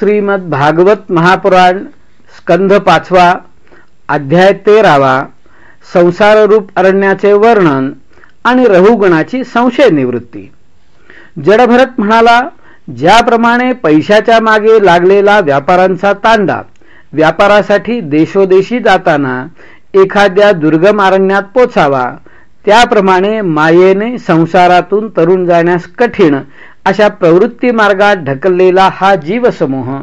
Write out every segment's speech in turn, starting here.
श्रीमद भागवत महापुराण स्कंध पाचवा अध्याय तेरावा संसाररूप अरण्याचे वर्णन आणि रहुगणाची संशय निवृत्ती. जडभरत म्हणाला ज्याप्रमाणे पैशाच्या मागे लागलेला व्यापारांचा तांडा व्यापारासाठी देशोदेशी जाताना एखाद्या दुर्गम अरण्यात पोचावा त्याप्रमाणे मायेने संसारातून तरुण जाण्यास कठीण अशा प्रवृत्ती मार्गात ढकललेला हा जीवसमूह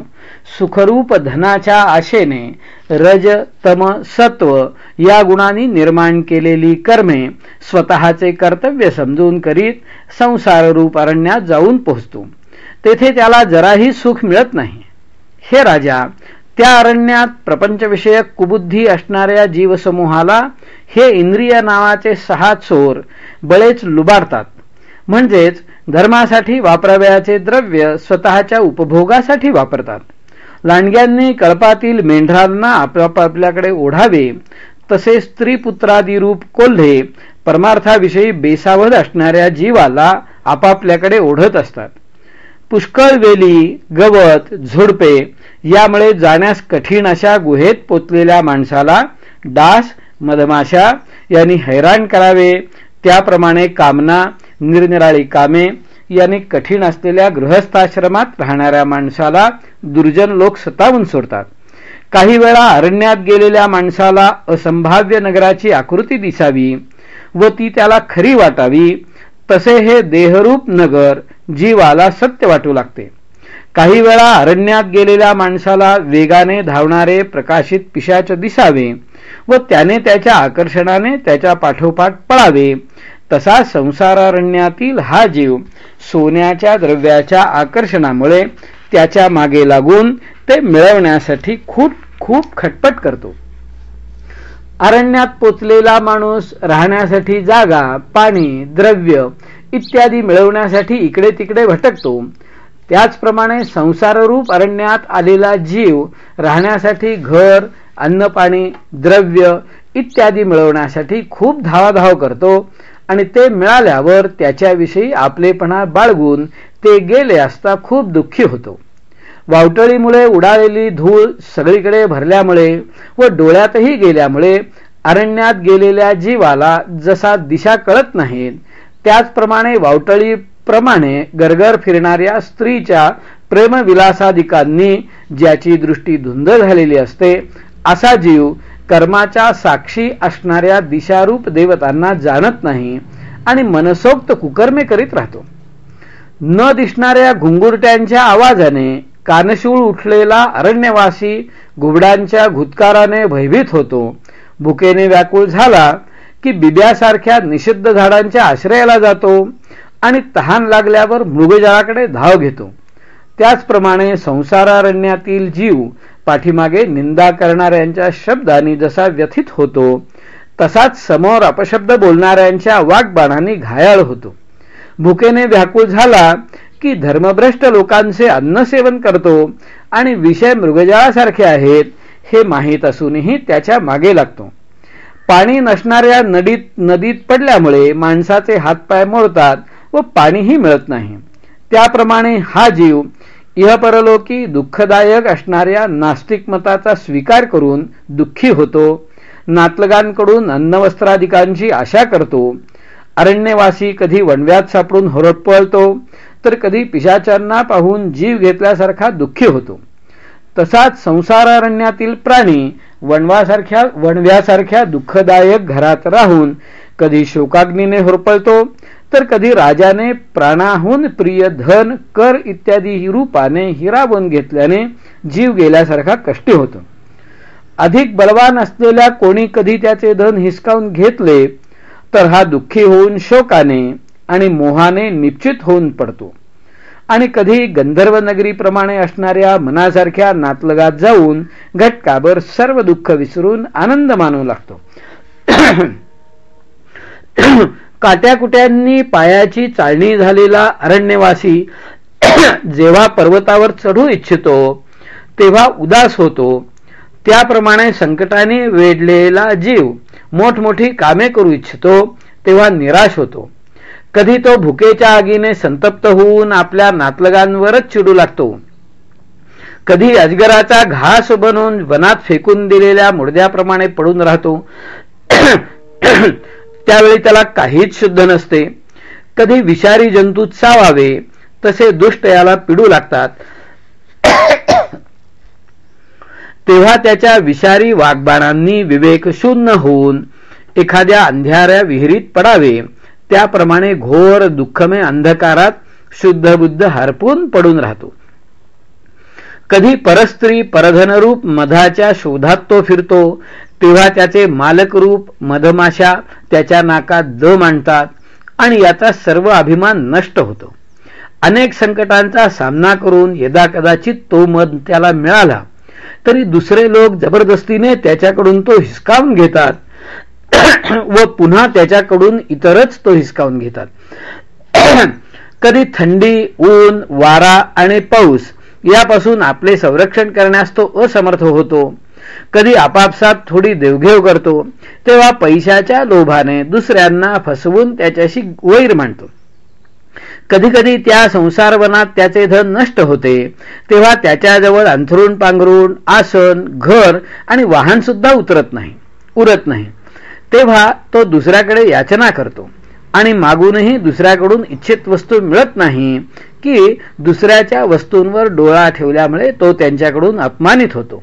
सुखरूप धनाच्या आशेने रज तम सत्व या गुणांनी निर्माण केलेली कर्मे स्वतःचे कर्तव्य समजून करीत संसाररूप अरण्यात जाऊन पोहोचतो. तेथे त्याला जराही सुख मिळत नाही. हे राजा त्या अरण्यात प्रपंचविषयक कुबुद्धी असणाऱ्या जीवसमूहाला हे इंद्रिय नावाचे सहा चोर बळेच लुबाडतात. म्हणजेच धर्मासाठी वापरावयाचे द्रव्य स्वतःच्या उपभोगासाठी वापरतात. लांडग्यांनी कळपातील मेंढरांना आपापल्याकडे ओढावे तसे स्त्री पुत्रादिरूप कोल्हे परमार्थाविषयी बेसावध असणाऱ्या जीवाला आपापल्याकडे ओढत असतात. पुष्कळ वेली गवत झुडपे यामुळे जाण्यास कठीण अशा गुहेत पोचलेल्या माणसाला डास मधमाशा यांनी हैराण करावे त्याप्रमाणे कामना निरनिराळी कामे यांनी कठीण असलेल्या गृहस्थाश्रमात राहणाऱ्या माणसाला दुर्जन लोक सतावून सोडतात. काही वेळा अरण्यात गेलेल्या माणसाला असंभाव्य नगराची आकृती दिसावी व ती त्याला खरी वाटावी तसे हे देहरूप नगर जीवाला सत्य वाटू लागते. काही वेळा अरण्यात गेलेल्या माणसाला वेगाने धावणारे प्रकाशित पिशाच दिसावे व त्याने त्याच्या आकर्षणाने त्याच्या पाठोपाठ पळावे. तसा संसारारण्यातील हा जीव सोन्याच्या द्रव्याच्या आकर्षणामुळे त्याच्यामागे लागून ते मिळवण्यासाठी खूप खूप खटपट करतो. अरण्यात पोचलेला माणूस राहण्यासाठी जागा पाणी द्रव्य इत्यादी मिळवण्यासाठी इकडे तिकडे भटकतो. त्याचप्रमाणे संसाररूप अरण्यात आलेला जीव राहण्यासाठी घर अन्नपाणी द्रव्य इत्यादी मिळवण्यासाठी खूप धावाधाव करतो आणि ते मिळाल्यावर त्याच्याविषयी आपलेपणा बाळगून ते गेले असता खूप दुःखी होतो. वावटळीमुळे उडालेली धूळ सगळीकडे भरल्यामुळे व डोळ्यातही गेल्यामुळे अरण्यात गेलेल्या जीवाला जसा दिशा कळत नाहीत त्याचप्रमाणे वावटळीप्रमाणे गरगर फिरणाऱ्या स्त्रीच्या प्रेमविलासाधिकांनी ज्याची दृष्टी धुंद झालेली असते असा जीव कर्माच्या साक्षी असणाऱ्या दिशारूप देवतांना जाणत नाही आणि मनसोक्त कुकर्मे करीत राहतो. न दिसणाऱ्या घुंगुरट्यांच्या आवाजाने कानशूळ उठलेला अरण्यवासी घुबडांच्या घुतकाराने भयभीत होतो. भुकेने व्याकुळ झाला की बिब्यासारख्या निषिद्ध झाडांच्या आश्रयाला जातो आणि तहान लागल्यावर मृगजळाकडे धाव घेतो. त्याचप्रमाणे संसारारण्यातील जीव पाठीमागे निंदा करणाऱ्यांच्या शब्दांनी जसा व्यथित होतो तसाच समोर अपशब्द बोलणाऱ्यांच्या वागबाणांनी घायाळ होतो. भुकेने व्याकुळ झाला की धर्मभ्रष्ट लोकांचे अन्नसेवन करतो आणि विषय मृगजळासारखे आहेत हे माहीत असूनही त्याच्यामागे लागतो. पाणी नसणाऱ्या नदीत नदीत पडल्यामुळे माणसाचे हातपाय मोडतात व पाणीही मिळत नाही. त्याप्रमाणे हा जीव इहपरलोकी दुःखदायक असणाऱ्या नास्तिक मताचा स्वीकार करून दुःखी होतो. नातलगांकडून अन्नवस्त्राधिकांची आशा करतो. अरण्यवासी कधी वणव्यात सापडून होरपळतो तर कधी पिशाचांना पाहून जीव घेतल्यासारखा दुःखी होतो. तसाच संसारारण्यातील प्राणी वणवासारख्या वणव्यासारख्या दुःखदायक घरात राहून कधी शोकाग्नीने होरपळतो तर कधी राजाने प्राणाहून प्रिय धन कर इत्यादी रूपाने हिरावून घेतल्याने जीव गेल्यासारखा कष्टी होतो. अधिक बलवान असलेल्या कोणी कधी त्याचे धन हिसकावून घेतले तर हा दुःखी होऊन शोकाने आणि मोहाने निश्चित होऊन पडतो. आणि कधी गंधर्व नगरीप्रमाणे असणाऱ्या मनासारख्या नातलगात जाऊन घटकाभर सर्व दुःख विसरून आनंद मानू लागतो. काट्याकुट्यांनी पायाची चाळणी झालेला अरण्यवासी जेव्हा पर्वतावर चढू इच्छितो तेव्हा उदास होतो त्याप्रमाणे संकटाने वेढलेला जीव मोठमोठी कामे करू इच्छितो तेव्हा निराश होतो कधी तो भुकेच्या आगीने संतप्त होऊन आपल्या नातलगांवरच चिडू लागतो कधी अजगराचा घास बनवून वनात फेकून दिलेल्या मुडद्याप्रमाणे पडून राहतो त्यावेळी त्याला काहीच शुद्ध नसते. कधी विषारी जंतू चावावे तसे दुष्ट याला पिडू लागतात. तेव्हा त्याच्या विषारी वाघबाणांनी विवेकशून्य होऊन एखाद्या अंधाऱ्या विहिरीत पडावे. त्याप्रमाणे घोर दुःखमय अंधकारात शुद्ध बुद्ध हरपून पडून राहतो. कधी परस्त्री परधनरूप मधाच्या शोधात तो फिरतो तेव्हा त्याचे मालकरूप मधमाशा त्याच्या नाकात दम आणतात आणि याचा सर्व अभिमान नष्ट होतो. अनेक संकटांचा सामना करून यदा कदाचित तो मध त्याला मिळाला तरी दुसरे लोक जबरदस्तीने त्याच्याकडून तो हिसकावून घेतात व पुन्हा त्याच्याकडून इतरच तो हिसकावून घेतात. कधी थंडी ऊन वारा आणि पाऊस यापासून आपले संरक्षण करण्यास तो असमर्थ होतो. कधी आपापसात थोडी देवघेव करतो तेव्हा पैशाच्या लोभाने दुसऱ्यांना फसवून त्याच्याशी वैर मांडतो. कधी कधी त्या संसारवनात त्याचे धन नष्ट होते तेव्हा त्याच्याजवळ अंथरून पांघरून आसन घर आणि वाहन सुद्धा उतरत नाही उरत नाही. तेव्हा तो दुसऱ्याकडे याचना करतो आणि मागूनही दुसऱ्याकडून इच्छित वस्तू मिळत नाही की दुसऱ्याच्या वस्तूंवर डोळा ठेवल्यामुळे तो त्यांच्याकडून अपमानित होतो.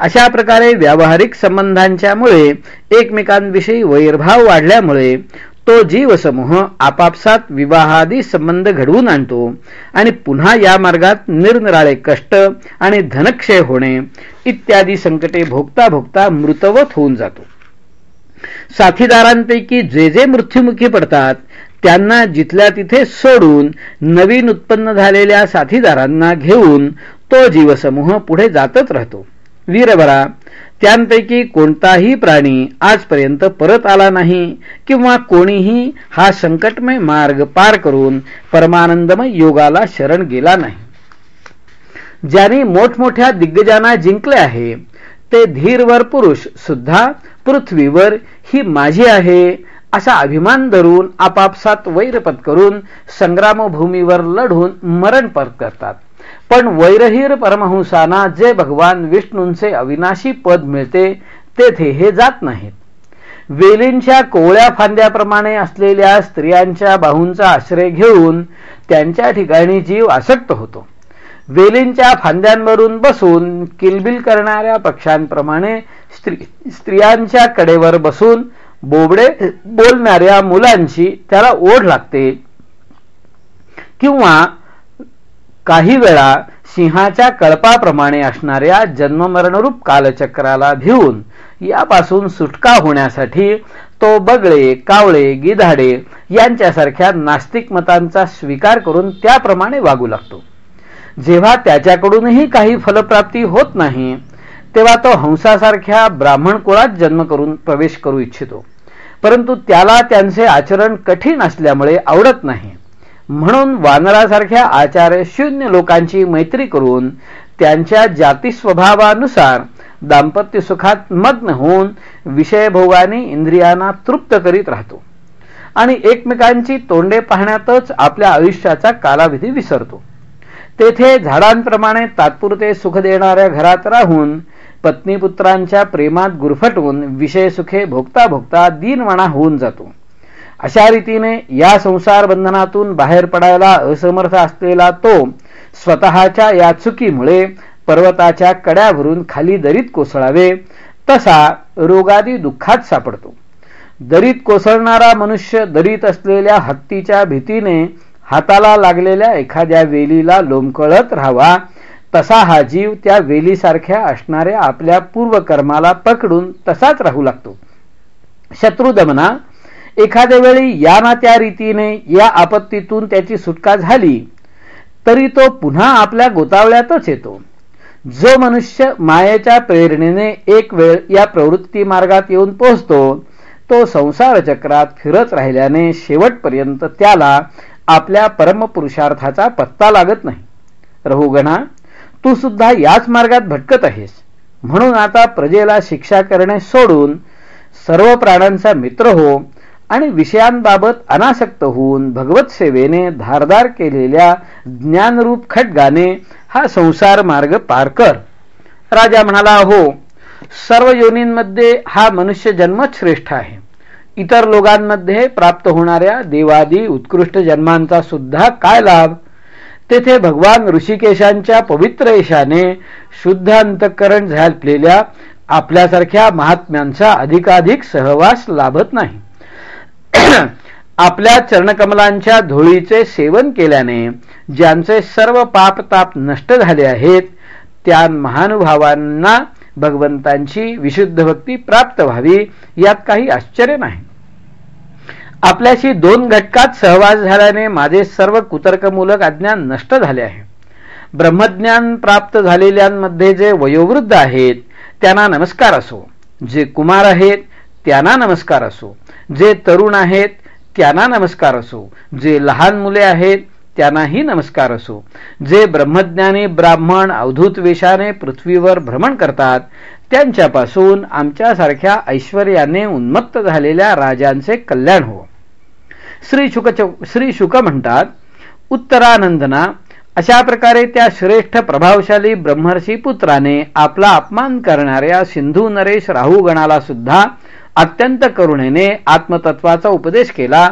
अशा प्रकारे व्यावहारिक संबंधांच्यामुळे एकमेकांविषयी वैरभाव वाढल्यामुळे तो जीवसमूह आपापसात विवाहादी संबंध घडवून आणतो आणि पुन्हा या मार्गात निरनिराळे कष्ट आणि धनक्षय होणे इत्यादी संकटे भोगता भोगता मृतवत होऊन जातो. साथीदारांपैकी जे जे मृत्युमुखी पडतात त्यांना जिथल्या तिथे सोडून नवीन उत्पन्न झालेल्या साथीदारांना घेऊन तो जीवसमूह पुढे जातच राहतो. वीरभरा. त्यांपैकी कोणताही प्राणी आजपर्यंत परत आला नाही किंवा कोणीही हा संकटमय मार्ग पार करून परमानंदमय योगाला शरण गेला नाही. ज्यांनी मोठमोठ्या दिग्गजांना जिंकले आहे ते धीरवर पुरुष सुद्धा पृथ्वीवर ही माझी आहे असा अभिमान धरून आपापसात वैरपत करून संग्रामभूमीवर लढून मरण करतात पण वैरहीर परमहंसांना जे भगवान विष्णूंचे अविनाशी पद मिळते तेथे हे जात नाहीत. वेलींच्या कोवळ्या फांद्याप्रमाणे असलेल्या स्त्रियांच्या बाहूंचा आश्रय घेऊन त्यांच्या ठिकाणी जीव आसक्त होतो. वेलींच्या फांद्यांवरून बसून किलबिल करणाऱ्या पक्षांप्रमाणे स्त्री स्त्रियांच्या कडेवर बसून बोबडे बोलणाऱ्या मुलांची त्याला ओढ लागते. किंवा काही वेळा सिंहाच्या कळपाप्रमाणे असणाऱ्या जन्ममरणरूप कालचक्राला भिवून यापासून सुटका होण्यासाठी तो बगळे कावळे गिधाडे यांच्यासारख्या नास्तिक मतांचा स्वीकार करून त्याप्रमाणे वागू लागतो. जेव्हा त्याच्याकडूनही काही फलप्राप्ती होत नाही तेव्हा तो हंसासारख्या ब्राह्मण कुळात जन्म करून प्रवेश करू इच्छितो. परंतु त्याला त्यांचे आचरण कठीण असल्यामुळे आवडत नाही. म्हणून वानरासारख्या आचार्य शून्य लोकांची मैत्री करून त्यांच्या जाती स्वभावानुसार दाम्पत्य सुखात मग्न होऊन विषयभोगाने इंद्रियांना तृप्त करीत राहतो आणि एकमेकांची तोंडे पाहण्यातच आपल्या आयुष्याचा कालाविधी विसरतो. तेथे झाडांप्रमाणे तात्पुरते सुख देणाऱ्या घरात राहून पत्नीपुत्रांच्या प्रेमात गुरफटवून विषय सुखे भोगता भोगता दिनवाणा होऊन जातो. अशा रीतीने या संसार बंधनातून बाहेर पडायला असमर्थ असलेला तो स्वतःच्या या चुकीमुळे पर्वताच्या कड्यावरून खाली दरीत कोसळावे तसा रोगादी दुःखात सापडतो. दरीत कोसळणारा मनुष्य दरीत असलेल्या हत्तीच्या भीतीने हाताला लागलेल्या एखाद्या वेलीला लोंबकळत राहावा तसा हा जीव त्या वेलीसारख्या असणाऱ्या आपल्या पूर्वकर्माला पकडून तसाच राहू लागतो. शत्रुदमना एखाद्या वेळी या ना त्या रीतीने या आपत्तीतून त्याची सुटका झाली तरी तो पुन्हा आपल्या गोतावळ्यातच येतो. जो मनुष्य मायेच्या प्रेरणेने एक वेळ या प्रवृत्ती मार्गात येऊन पोहोचतो तो संसार चक्रात फिरत राहिल्याने शेवटपर्यंत त्याला आपल्या परमपुरुषार्थाचा पत्ता लागत नाही. रहुगणा तू सुद्धा याच मार्गात भटकत आहेस. म्हणून आता प्रजेला शिक्षा करणे सोडून सर्व प्राण्यांचा मित्र हो आणि विषयांबाबत अनासक्त होऊन भगवत सेवेने धारदार केलेल्या ज्ञानरूप खड्गाने हा संसार मार्ग पार कर. राजा म्हणाला हो सर्व योनींमध्ये हा मनुष्य जन्मच श्रेष्ठ आहे. इतर लोकांमध्ये प्राप्त होणाऱ्या देवादी उत्कृष्ट जन्मांचा सुद्धा काय लाभ? तेथे भगवान ऋषिकेशांच्या पवित्र यशाने शुद्ध अंतकरण झालेल्या आपल्यासारख्या महात्म्यांचा अधिकाधिक सहवास लाभत नाही. आपल्या चरणकमलांच्या धुळीचे सेवन केल्याने ज्यांचे सर्व पाप ताप नष्ट झाले आहेत त्या महानुभावांना भगवंतांची विशुद्ध भक्ती प्राप्त व्हावी यात काही आश्चर्य नाही. आपल्याशी दोन घटकात सहवास झाल्याने माझे सर्व कुतर्कमूलक अज्ञान नष्ट झाले आहे. ब्रह्मज्ञान प्राप्त झालेल्यांमध्ये जे वयोवृद्ध आहेत त्यांना नमस्कार असो. जे कुमार आहेत त्यांना नमस्कार असो. जे तरुण आहेत त्यांना नमस्कार असो. जे लहान मुले आहेत त्यांनाही नमस्कार असो. जे ब्रह्मज्ञानी ब्राह्मण अवधूत वेशाने पृथ्वीवर भ्रमण करतात त्यांच्यापासून आमच्यासारख्या ऐश्वर्याने उन्मत्त झालेल्या राजांचे कल्याण हो. श्री शुक श्री शुक म्हणतात उत्तरानंदना अशा प्रकारे त्या श्रेष्ठ प्रभावशाली ब्रह्मर्षी पुत्राने आपला अपमान करणाऱ्या सिंधू नरेश राहुगणाला सुद्धा अत्यंत करुणेने आत्मतत्वाचा उपदेश केला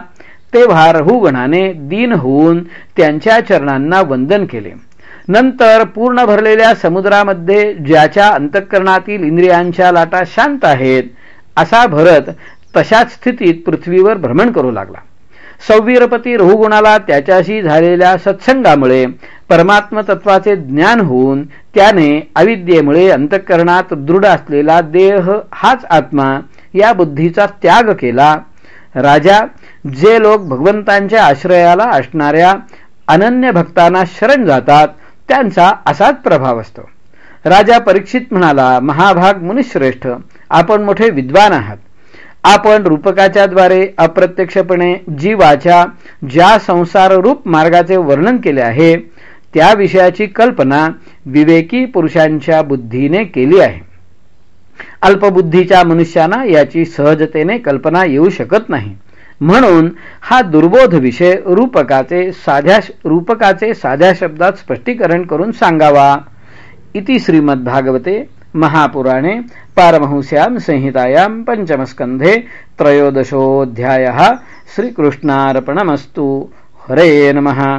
तेव्हा रहुगणाने दीन होऊन त्यांच्या चरणांना वंदन केले. नंतर पूर्ण भरलेल्या समुद्रामध्ये ज्याच्या अंतःकरणातील इंद्रियांच्या लाटा शांत आहेत असा भरत तशाच स्थितीत पृथ्वीवर भ्रमण करू लागला. सौवीरपती रहुगुणाला त्याच्याशी झालेल्या सत्संगामुळे परमात्म तत्वाचे ज्ञान होऊन त्याने अविद्येमुळे अंतःकरणात दृढ असलेला देह हाच आत्मा या बुद्धीचा त्याग केला. राजा जे लोक भगवंतांच्या आश्रयाला असणाऱ्या अनन्य भक्तांना शरण जातात त्यांचा असाच प्रभाव असतो. राजा परीक्षित म्हणाला महाभाग मुनिश्रेष्ठ आपण मोठे विद्वान आहात. आपण रूपकाच्या द्वारे अप्रत्यक्षपणे जीवाच्या ज्या संसार रूप मार्गाचे वर्णन केले आहे त्या विषयाची कल्पना विवेकी पुरुषांच्या बुद्धीने केली आहे. अल्पबुद्धीच्या मनुष्याना याची सहजतेने कल्पना येऊ शकत नाही. म्हणून हा दुर्बोध विषय रूपकाचे साध्या रूपकाचे साध्या शब्दात स्पष्टीकरण करून सांगावा. इति श्रीमद्भागवते महापुराणे पारमहंस्यां संहितायां पञ्चमस्कन्धे त्रयोदशोऽध्यायः. श्रीकृष्णार्पणमस्तु. हरे नमः.